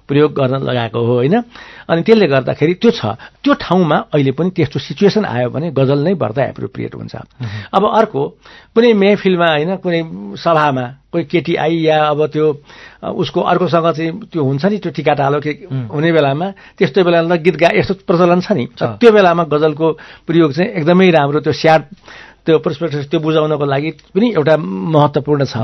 प्रयोग गर्न लगाएको हो होइन अनि त्यसले गर्दाखेरि त्यो छ त्यो ठाउँमा अहिले पनि त्यस्तो सिचुएसन आयो भने गजल नै बढ्दा एप्रोप्रिएट हुन्छ। अब अर्को कुनै मेहफिलमा होइन कुनै सभामा कोही केटी आई या अब त्यो उसको अर्कोसँग चाहिँ त्यो हुन्छ नि त्यो टिका टालो के हुने बेलामा त्यस्तो बेलामा त गीत गा यस्तो प्रचलन छ नि। त्यो बेलामा गजलको प्रयोग चाहिँ एकदमै राम्रो त्यो स्याड त्यो पर्सपेक्टिभ त्यो बुझाउनको लागि पनि एउटा महत्त्वपूर्ण छ।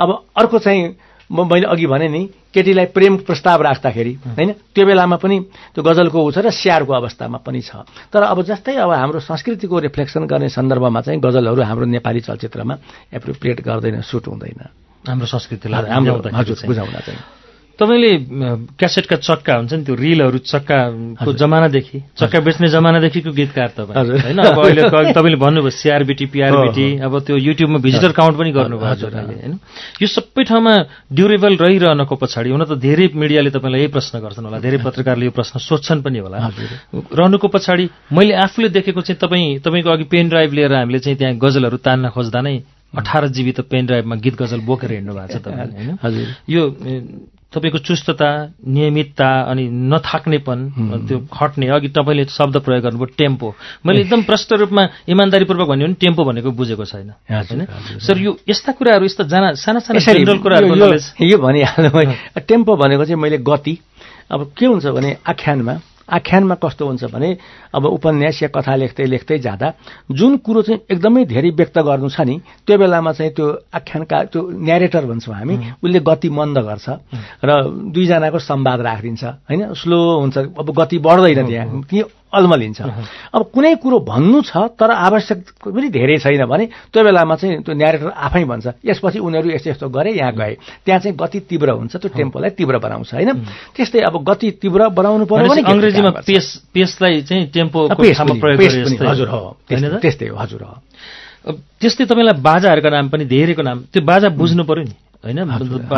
अब अर्को चाहिँ म मैले अघि भने नि केटीलाई प्रेम प्रस्ताव राख्दाखेरि होइन त्यो बेलामा पनि त्यो गजलको ऊ छ र स्याडको अवस्थामा पनि छ। तर अब जस्तै अब हाम्रो संस्कृतिको रिफ्लेक्सन गर्ने सन्दर्भमा चाहिँ गजलहरू हाम्रो नेपाली चलचित्रमा एप्रोप्रिएट गर्दैन सुट हुँदैन। हाम्रो संस्कृतिलाई। बुझाउन चाहिँ। तपाईँले क्यासेटका चक्का हुन्छ नि त्यो रिलहरू चक्काको जमानादेखि चक्का बेच्ने जमानादेखिको गीतकार तपाईँ। होइन? अब अहिले तपाईँले भन्नुभयो सिआरबिटी पिआरबिटी अब त्यो युट्युबमा भिजिटर काउन्ट पनि गर्नुभयो हजुर, तपाईँले होइन? यो सबै ठाउँमा ड्युरेबल रहिरहनको पछाडि हुन त धेरै मिडियाले तपाईँलाई यही प्रश्न गर्छन् होला। धेरै पत्रकारले यो प्रश्न सोध्छन् पनि होला। रहनुको पछाडि मैले आफूले देखेको चाहिँ तपाईँ तपाईँको अघि पेन ड्राइभ लिएर हामीले चाहिँ त्यहाँ गजलहरू तान्न खोज्दा नै अठार जिबी त पेन ड्राइभमा गीत गजल बोकेर हिँड्नु भएको छ तपाईँले होइन? हजुर। यो तपाईँको चुस्तता नियमितता अनि नथाक्नेपन त्यो खट्ने अघि तपाईँले शब्द प्रयोग गर्नुभयो टेम्पो। मैले एकदम प्रष्ट रूपमा इमान्दारीपूर्वक भन्यो भने टेम्पो भनेको बुझेको छैन। होइन? सर यो यस्ता कुराहरू यस्ता जाना साना साना जेनरल कुराहरूको यो- भनिहाल्नु टेम्पो भनेको चाहिँ मैले गति। अब के हुन्छ भने आख्यानमा आख्यानमा कस्तो हुन्छ भने अब उपन्यास या कथा लेख्दै लेख्दै जाँदा जुन कुरो चाहिँ एकदमै धेरै व्यक्त गर्नु छ नि त्यो बेलामा चाहिँ त्यो आख्यानका त्यो न्यारेटर भन्छौँ हामी उसले गति मन्द गर्छ र दुईजनाको संवाद राखिदिन्छ होइन? स्लो हुन्छ अब गति बढ्दैन त्यहाँ अल्मलिन्छ अब कुनै कुरो भन्नु छ तर आवश्यक पनि धेरै छैन भने त्यो बेलामा चाहिँ त्यो न्यारेटर आफै भन्छ यसपछि उनीहरू यस्तो यस्तो गरे यहाँ गए। त्यहाँ चाहिँ गति तीव्र हुन्छ त्यो टेम्पोलाई तीव्र बनाउँछ होइन? त्यस्तै अब गति तीव्र बनाउनु पर्यो भने अङ्ग्रेजीमा। पेस पेसलाई चाहिँ जस्तै। हजुर हो त्यस्तै हो हजुर हो। त्यस्तै तपाईँलाई बाजाहरूको नाम पनि धेरैको नाम त्यो बाजा बुझ्नु पर्यो नि। होइन?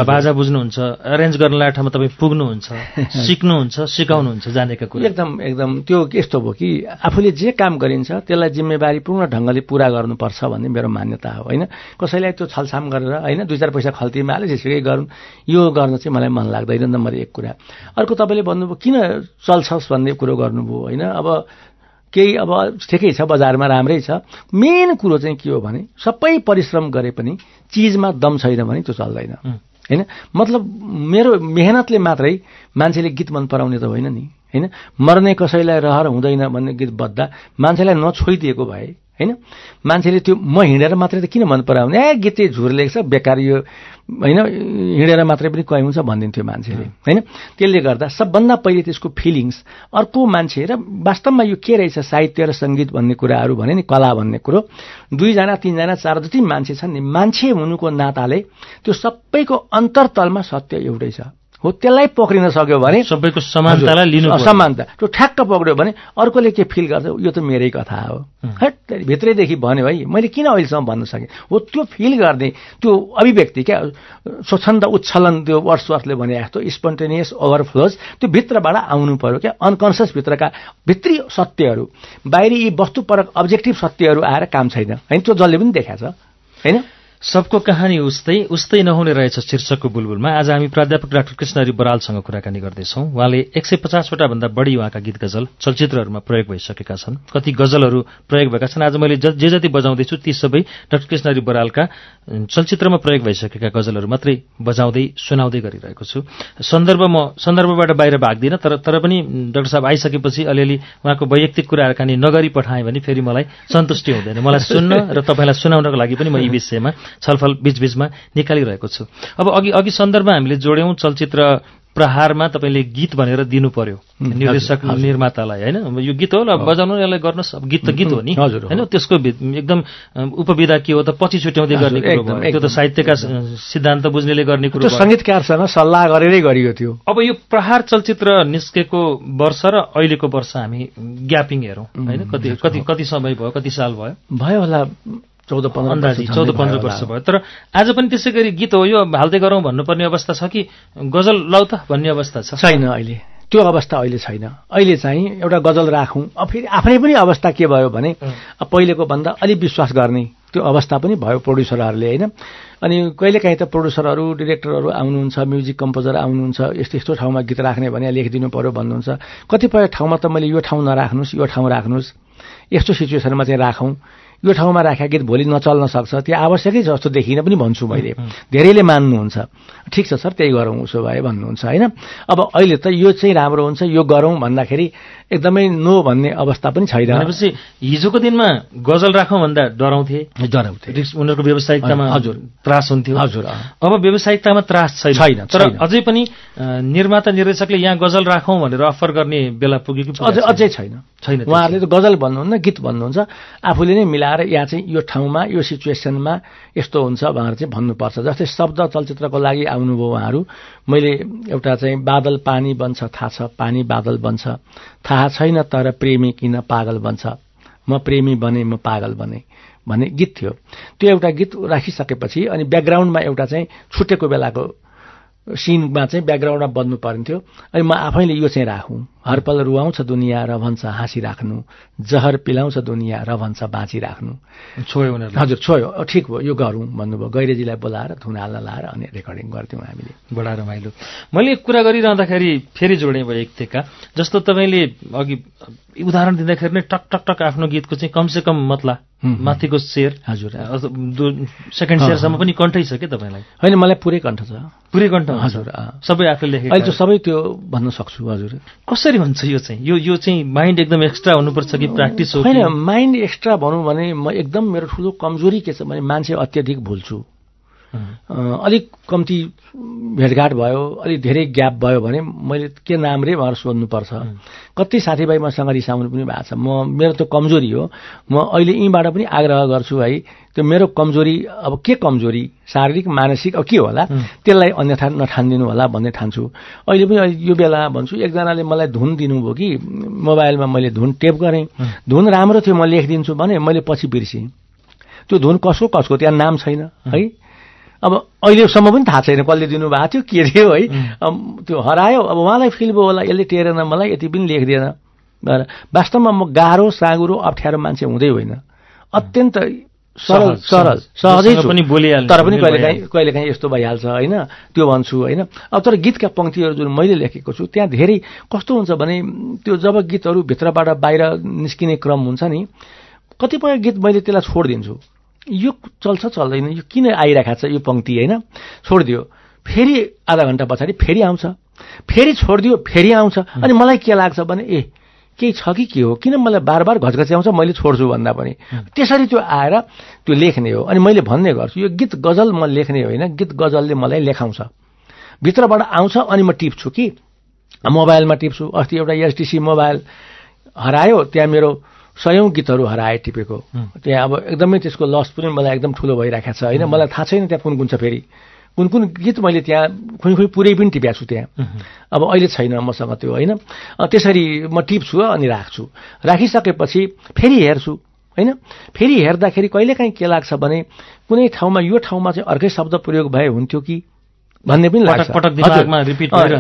बाजा बुझ्नुहुन्छ एरेन्ज गर्नलाई ठाउँमा तपाईँ पुग्नुहुन्छ सिक्नुहुन्छ सिकाउनुहुन्छ जानेका कुरा। एकदम एकदम। त्यो यस्तो भयो कि आफूले जे काम गरिन्छ त्यसलाई जिम्मेवारीपूर्ण ढङ्गले पुरा गर्नुपर्छ भन्ने मेरो मान्यता हो होइन? कसैलाई त्यो छलछाम गरेर होइन दुई चार पैसा खल्तीमा हाले जेसुकै गरौँ यो गर्न चाहिँ मलाई मन लाग्दैन नम्बर एक कुरा। अर्को तपाईँले भन्नुभयो किन चल्छस् भन्ने कुरो गर्नुभयो होइन? अब केही अब ठिकै छ बजारमा राम्रै छ। मेन कुरो चाहिँ के हो भने सबै परिश्रम गरे पनि चिजमा दम छैन भने त्यो चल्दैन। होइन? मतलब मेरो मेहनतले मात्रै मान्छेले गीत मन पराउने त होइन नि। होइन? मर्ने कसैलाई रहर हुँदैन भन्ने गीत बज्दा मान्छेलाई नछोइदिएको भए होइन? मान्छेले त्यो म हिँडेर मात्रै त किन मन पराउने? ए गीत चाहिँ झुर लेख्छ बेकार यो होइन? हिँडेर मात्रै पनि कहीँ हुन्छ भनिदिन्थ्यो मान्छेले होइन? त्यसले गर्दा सबभन्दा पहिले त्यसको फिलिङ्स अर्को मान्छे र वास्तवमा यो के रहेछ साहित्य र सङ्गीत भन्ने कुराहरू भने नि कला भन्ने कुरो दुईजना तिनजना चार जति मान्छे छन् नि मान्छे हुनुको नाताले त्यो सबैको अन्तर्तलमा सत्य एउटै छ। हो त्यसलाई पक्रिन सक्यो भने सबैको समानतालाई लिनु। समानता त्यो ठ्याक्क पक्रियो भने अर्कोले के फिल गर्छ यो त मेरै कथा हो। हट तेरी, भित्रैदेखि भन्यो है मैले किन अहिलेसम्म भन्न सकेँ? हो त्यो फिल गर्ने त्यो अभिव्यक्ति क्या स्वच्छन्द उच्छलन त्यो वर्ड्सवर्थले भने जस्तो स्पोन्टेनियस ओभरफ्लोज त्यो भित्रबाट आउनु पर्यो क्या अनकन्सियस भित्रका भित्री सत्यहरू। बाहिरी यी वस्तुपरक अब्जेक्टिभ सत्यहरू आएर काम छैन। होइन त्यो जसले पनि देखाएको छ। होइन? सबको कहानी उस्तै उस्तै नहुने रहेछ शीर्षकको बुलबुलमा। आज हामी प्राध्यापक डाक्टर कृष्णहरि बरालसँग कुराकानी गर्दैछौँ। उहाँले एक सय पचासवटा भन्दा बढी उहाँका गीत गजल चलचित्रहरूमा प्रयोग भइसकेका छन्। कति गजलहरू प्रयोग भएका छन्। आज मैले ज- जति बजाउँदैछु ती सबै डाक्टर कृष्णहरि बरालका चलचित्रमा प्रयोग भइसकेका गजलहरू मात्रै बजाउँदै सुनाउँदै गरिरहेको छु। सन्दर्भ म सन्दर्भबाट बाहिर भाग्दिनँ तर तर पनि डाक्टर साहब आइसकेपछि अलिअलि उहाँको वैयक्तिक कुराहरूका नि नगरी पठाएँ भने फेरि मलाई सन्तुष्टि हुँदैन। मलाई सुन्न र तपाईँलाई सुनाउनको लागि पनि म यी विषयमा छलफल बीचबीचमा निकालिरहेको छु। अब अघि अघि सन्दर्भमा हामीले जोड्यौँ चलचित्र प्रहारमा तपाईँले गीत भनेर दिनु पर्यो निर्देशक निर्मातालाई होइन? यो गीत हो ल बजाउनु यसलाई गर्नुहोस् अब गीत त गीत हो नि। होइन? त्यसको एकदम उपविधा के हो त? पछि छुट्याउँदै गर्ने कुरो त्यो त। साहित्यका सिद्धान्त बुझ्नेले गर्ने कुरो सङ्गीतकारसँग सल्लाह गरेरै गरियो त्यो। अब यो प्रहार चलचित्र निस्केको वर्ष र अहिलेको वर्ष हामी ग्यापिङ हेरौँ होइन? कति कति कति समय भयो कति साल भयो? भयो होला। चौध पन्ध्र अन्दाजी चौध पन्ध्र वर्ष। भयो। तर आज पनि त्यसै गरी गीत हो यो हाल्दै गरौँ भन्नुपर्ने अवस्था छ कि गजल लौ त भन्ने अवस्था छ? छैन अहिले। त्यो अवस्था अहिले छैन। अहिले चाहिँ एउटा गजल राखौँ। अब फेरि आफ्नै पनि अवस्था के भयो भने अब पहिलेको भन्दा अलिक विश्वास गर्ने त्यो अवस्था पनि भयो प्रड्युसरहरूले होइन? अनि कहिलेकाहीँ त प्रड्युसरहरू डिरेक्टरहरू आउनुहुन्छ म्युजिक कम्पोजर आउनुहुन्छ यस्तो यस्तो ठाउँमा गीत राख्ने भने लेखिदिनु पऱ्यो भन्नुहुन्छ। कतिपय ठाउँमा त मैले यो ठाउँ नराख्नुहोस् यो ठाउँ राख्नुहोस् यस्तो सिचुएसनमा चाहिँ राखौँ। यो ठाउँमा राखेका गीत भोलि नचल्न सक्छ त्यो आवश्यकै छ जस्तो देखिन पनि भन्छु मैले। धेरैले मान्नुहुन्छ। ठिक छ सर त्यही गरौँ उसो भए भन्नुहुन्छ होइन? अब अहिले त यो चाहिँ राम्रो हुन्छ यो गरौँ भन्दाखेरि एकदमै नो भन्ने अवस्था पनि छैन। भनेपछि हिजोको दिनमा गजल राखौँ भन्दा डराउँथे। डराउँथे उनीहरूको व्यावसायिकतामा हजुर। त्रास हुन्थ्यो। हजुर। अब व्यावसायिकतामा त्रास छैन। छैन, तर। अझै पनि निर्माता निर्देशकले यहाँ गजल राखौँ भनेर अफर गर्ने बेला पुग्यो कि अझै पुगेको अझै छैन। छैन। उहाँहरूले त गजल भन्नुहुन्न गीत भन्नुहुन्छ। आफूले नै मिलाएर यहाँ चाहिँ यो ठाउँमा यो सिचुएसनमा यस्तो हुन्छ भनेर चाहिँ भन्नुपर्छ। जस्तै शब्द चलचित्रको लागि आउनुभयो उहाँहरू। मैले एउटा चाहिँ बादल पानी बन्छ थाहा छ पानी बादल बन्छ। थाहा छैन तर प्रेमी किन पागल बन्छ? म प्रेमी बने म पागल बने भन्ने गीत थियो। त्यो एउटा गीत राखिसकेपछि अनि ब्याकग्राउन्डमा एउटा चाहिँ छुटेको बेलाको सिनमा चाहिँ ब्याकग्राउन्डमा बज्नु परिन्थ्यो अनि म आफैले यो चाहिँ राखौँ। हरपल रुवाउँछ दुनियाँ र भन्छ हाँसिराख्नु। जहर पिलाउँछ दुनियाँ र भन्छ बाँचिराख्नु। छोयो हजुर छोयो। ठिक भयो। यो गरौँ भन्नुभयो। गैरेजीलाई बोलाएर हाल्न लाएर अनि रेकर्डिङ गर्थ्यौँ हामीले। बडा रमाइलो। मैले कुरा गरिरहँदाखेरि फेरि जोडेँ भइकथेका जस्तो तपाईँले अघि उदाहरण दिँदाखेरि नै टक टक टक आफ्नो गीतको चाहिँ कमसे कम मतला। माथिको शेर। हजुर। सेकेन्ड अँ। पनि कण्ठै छ क्या तपाईँलाई? होइन मलाई पुरै कण्ठ छ। पुरै कण्ठ। हजुर। सबै आफूले अहिले त लेखेको सबै त्यो भन्न सक्छु हजुर। कसरी हुन्छ यो चाहिँ? यो यो चाहिँ माइन्ड एकदम एक्स्ट्रा हुनुपर्छ कि प्र्याक्टिस हो होइन माइन्ड एक्स्ट्रा भनौँ भने म एकदम मेरो ठुलो कमजोरी के छ भने मान्छे अत्याधिक भुल्छु। अलिक कम्ती भेटघाट भयो अलिक धेरै ग्याप भयो भने मैले के नाम रे भनेर सोध्नुपर्छ। कति साथीभाइ मसँग रिसाउनु पनि भएको छ? म मेरो त कमजोरी हो। म अहिले यहीँबाट पनि आग्रह गर्छु है त्यो मेरो कमजोरी अब के कमजोरी? शारीरिक मानसिक अब के होला? त्यसलाई अन्यथा नठानिदिनु होला भन्ने ठान्छु। अहिले पनि यो बेला भन्छु एकजनाले मलाई धुन दिनुभयो कि मोबाइलमा मैले धुन टेप गरेँ। धुन राम्रो थियो म लेखिदिन्छु भने मैले पछि बिर्सेँ। त्यो धुन कसको कसको? त्यहाँ नाम छैन है? अब अहिलेसम्म पनि थाहा छैन कसले दिनुभएको थियो के थियो है। त्यो हरायो। अब उहाँलाई फिल भयो होला यसले टेरेन मलाई यति पनि लेखिदिएन भनेर वास्तवमा म गाह्रो साँगुरो अप्ठ्यारो मान्छे हुँदै होइन। अत्यन्त सरल सरल सहज। पनि बोलिहाल्ने, तर पनि कहिलेकाहीँ। कहिलेकाहीँ यस्तो भइहाल्छ होइन त्यो भन्छु होइन। अब तर गीतका पङ्क्तिहरू जुन मैले लेखेको छु त्यहाँ धेरै कस्तो हुन्छ भने त्यो जब गीतहरू भित्रबाट बाहिर निस्किने क्रम हुन्छ नि कतिपय गीत मैले त्यसलाई छोडिदिन्छु। यो चल्छ चल्दैन। यो किन आइरहेको छ यो पङ्क्ति होइन? छोडिदियो। फेरि आधा घन्टा पछाडि फेरि आउँछ। फेरि छोडिदियो फेरि आउँछ। अनि मलाई के लाग्छ भने ए केही छ कि के हो? किन मलाई बार बार घचघच्याउँछ? मैले छोड्छु भन्दा पनि। त्यसरी त्यो आएर त्यो लेख्ने हो। अनि मैले भन्ने गर्छु यो गीत गजल म लेख्ने होइन। गीत गजलले मलाई लेखाउँछ। भित्रबाट आउँछ अनि म टिप्छु कि? मोबाइलमा टिप्छु। अस्ति एउटा एसटिसी मोबाइल हरायो त्यहाँ मेरो सयौँ गीतहरू हराए टिपेको। त्यहाँ अब एकदमै त्यसको लस पनि मलाई एकदम ठुलो भइरहेको छ। होइन मलाई थाहा छैन त्यहाँ कुन कुन छ फेरि। कुन कुन गीत मैले त्यहाँ खुइ खुइ पुरै पनि टिपेको छु त्यहाँ। अब अहिले छैन मसँग त्यो होइन। त्यसरी म टिप्छु अनि राख्छु। राखिसकेपछि फेरि हेर्छु होइन। फेरि हेर्दाखेरि कहिलेकाहीँ के लाग्छ भने कुनै ठाउँमा यो ठाउँमा चाहिँ अर्कै शब्द प्रयोग भए हुन्थ्यो कि भन्ने पनि लाग्छ।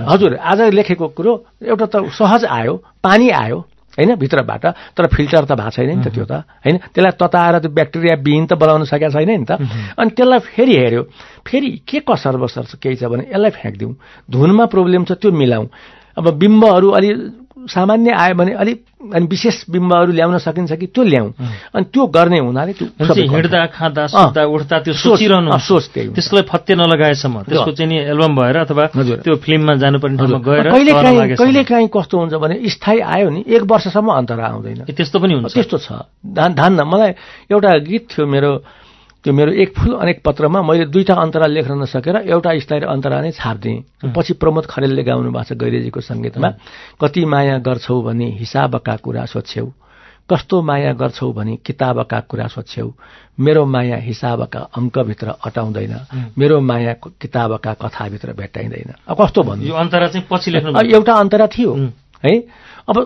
हजुर। आज लेखेको कुरो एउटा त सहज आयो पानी आयो। होइन? भित्रबाट। तर फिल्टर त भएको छैन नि त त्यो त। होइन? त्यसलाई तताएर त्यो ब्याक्टेरिया विहीन त बनाउन सकेको छैन नि त। अनि त्यसलाई फेरि हेऱ्यो। फेरि के कसर बसर छ केही छ भने यसलाई फ्याँकिदिउँ। धुनमा प्रब्लम छ त्यो मिलाउँ। अब बिम्बहरू अलि सामान्य आयो भने अलिक अनि विशेष बिम्बहरू ल्याउन सकिन्छ कि त्यो ल्याउँ अनि त्यो गर्ने हुनाले त्यो। हिँड्दा खाँदा सुत्दा उठ्दा त्यो सोच, सोचिरहनु सोच त्यही। त्यसलाई फत्ते नलगाएसम्म त्यसको चाहिँ नि एल्बम भएर अथवा। त्यो फिल्ममा जानुपर्ने ठाउँमा। गएर कहिले काहीँ। कहिले काहीँ कस्तो हुन्छ भने स्थायी आयो नि एक वर्षसम्म अन्तरा आउँदैन त्यस्तो पनि हुन्छ त्यस्तो छ धान धान्न मलाई एउटा गीत थियो मेरो त्यो मेरो एक फुल अनेक पत्रमा मैले दुईटा अन्तरा लेख्न नसकेर एउटा स्थायी अन्तरा नै छापिदिएँ। पछि प्रमोद खरेलले गाउनु भएको छ गैरेजीको सङ्गीतमा कति माया गर्छौ भने हिसाबका कुरा सोध्छौ कस्तो माया गर्छौ भने किताबका कुरा सोध्छौ मेरो माया हिसाबका अङ्कभित्र अटाउँदैन। मेरो माया किताबका कथाभित्र भेट्टाइँदैन। अब कस्तो भन्नु? यो अन्तरा चाहिँ पछि लेख्नु एउटा अन्तरा थियो. है? अब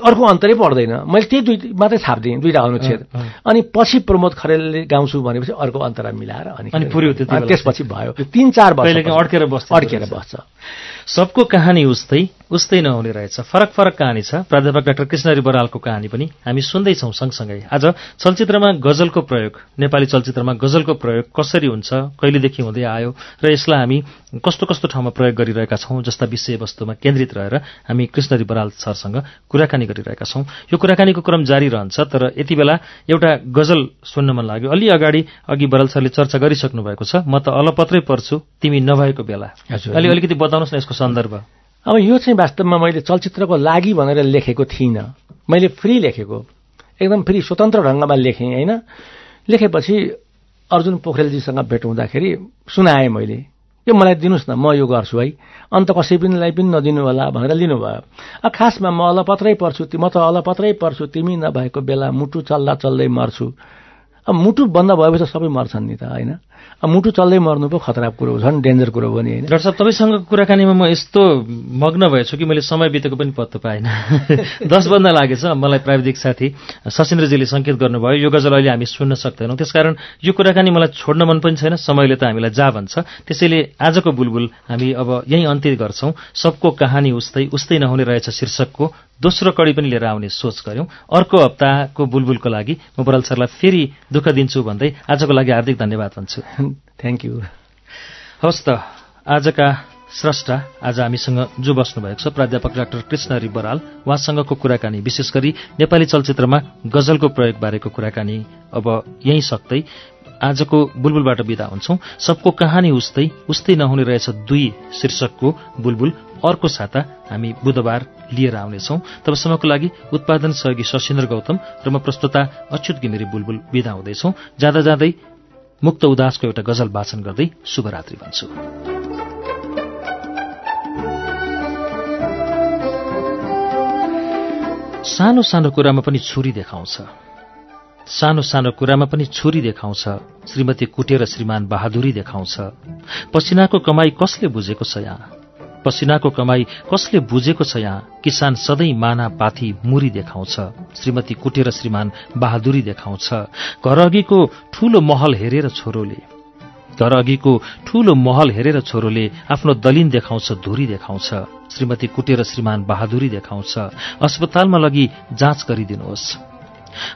अर्को अन्तरै पर्दैन। मैले त्यही दुई मात्रै छापिदिएँ दुईवटा अनुच्छेद। अनि पछि प्रमोद खरेलले गाउँछु भनेपछि अर्को अन्तरा मिलाएर अनि त्यसपछि भयो। तिन चार वर्ष अड्केर बस्छ अड्केर बस्छ। सबको कहानी उस्तै उस्तै नहुने रहेछ। फरक फरक कहानी छ। प्राध्यापक डाक्टर कृष्णहरि बरालको कहानी पनि हामी सुन्दैछौँ सँगसँगै। आज चलचित्रमा गजलको प्रयोग नेपाली चलचित्रमा गजलको प्रयोग कसरी हुन्छ कहिलेदेखि हुँदै आयो र यसलाई हामी कस्तो कस्तो ठाउँमा प्रयोग गरिरहेका छौँ जस्ता विषयवस्तुमा केन्द्रित रहेर हामी कृष्णहरि बराल सरसँग कुराकानी गरिरहेका छौँ। यो कुराकानीको क्रम जारी रहन्छ तर यति बेला एउटा गजल सुन्न मन लाग्यो। अलि अगाडि अघि बराल सरले चर्चा गरिसक्नु भएको छ। म त अलपत्रै पर्छु तिमी नभएको बेला। हजुर। अलि अलिकति बताउनुहोस् न यसको सन्दर्भ। अब यो चाहिँ वास्तवमा मैले चलचित्रको लागि भनेर लेखेको थिइनँ। मैले फ्री लेखेको। एकदम फ्री स्वतन्त्र ढङ्गमा लेखेँ होइन? लेखेपछि अर्जुन पोखरेलजीसँग भेट हुँदाखेरि सुनाएँ मैले। यो मलाई दिनुहोस् न म यो गर्छु है। अन्त कसै पनिलाई पनि नदिनु होला भनेर लिनुभयो। अब खासमा म अलपत्रै पर्छु म त अलपत्रै पर्छु तिमी नभएको बेला मुटु चल्दा चल्दै मर्छु। अब मुटु बन्द भएपछि सबै मर्छन् नि त होइन? मुटु चल्दै मर्नु पो खतरा कुरो झन् डेन्जर कुरो हो नि होइन। डाक्टर साहब तपाईँसँग कुराकानीमा म यस्तो मग्न भएछु कि मैले समय बितेको पनि पत्तो पाइनँ दस बन्द लागेछ मलाई प्राविधिक साथी सशिन्द्रजीले सङ्केत गर्नुभयो यो गजल अहिले हामी सुन्न सक्दैनौँ। त्यसकारण यो कुराकानी मलाई छोड्न मन पनि छैन समयले त हामीलाई जा भन्छ। त्यसैले आजको बुलबुल हामी अब यहीँ अन्त्य गर्छौँ। सबको कहानी उस्तै उस्तै नहुने रहेछ शीर्षकको। दोस्रो कडी पनि लिएर आउने सोच गऱ्यौँ अर्को हप्ताको बुलबुलको लागि म बराल सरलाई फेरि दुःख दिन्छु भन्दै आजको लागि हार्दिक धन्यवाद भन्छु। थ्याङ्क यू हवस् त आजका स्रष्टा आज हामीसँग जो बस्नुभएको छ प्राध्यापक डाक्टर कृष्णहरि बराल उहाँसँगको कुराकानी विशेष गरी नेपाली चलचित्रमा गजलको प्रयोग बारेको कुराकानी अब यहीँ सक्दै आजको बुलबुलबाट विदा हुन्छौं। सबको कहानी उस्तै उस्तै नहुने रहेछ दुई शीर्षकको बुलबुल। अर्को साता हामी बुधबार लिएर आउनेछौं। तबसम्मको लागि उत्पादन सहयोगी सशिन्द्र गौतम र म प्रस्तुता अच्युत घिमिरे बुलबुल विदा हुँदैछौं। जाँदा जाँदै मुक्त उदासको एउटा गजल वाचन गर्दै शुभरात्रि भन्छु। सानो सानो कुरामा पनि छुरी देखाउँछ। सानो सानो कुरामा पनि छुरी देखाउँछ। श्रीमती कुटेर श्रीमान बहादुरी देखाउँछ। पसिनाको कमाई कसले बुझेको छ यहाँ? पसिनाको कमाई कसले बुझेको छ यहाँ? किसान सधैँ माना पाथी मुरी देखाउँछ। श्रीमती कुटेर श्रीमान बहादुरी देखाउँछ। घर अघिको ठूलो महल हेरेर छोरोले। घर अघिको ठूलो महल हेरेर छोरोले आफ्नो दलिन देखाउँछ धुरी देखाउँछ। श्रीमती कुटेर श्रीमान बहादुरी देखाउँछ। अस्पतालमा लगी जाँच गरिदिनुहोस्।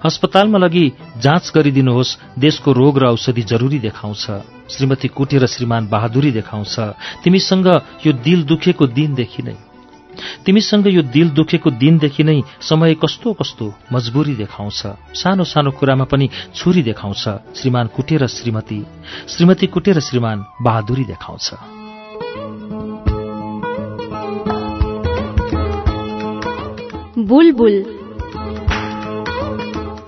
अस्पतालमा लगी जाँच गरिदिनुहोस्। देशको रोग र औषधि जरुरी देखाउँछ। श्रीमती कुटेर श्रीमान बहादुरी देखाउँछ। तिमीसँग यो दिल दुखेको दिनदेखि नै तिमीसँग यो दिल दुखेको दिनदेखि नै समय कस्तो कस्तो मजबुरी देखाउँछ। सानो सानो कुरामा पनि छुरी देखाउँछ। श्रीमान कुटेर श्रीमती श्रीमती कुटेर श्रीमान बहादुरी देखाउँछ। बुलबुल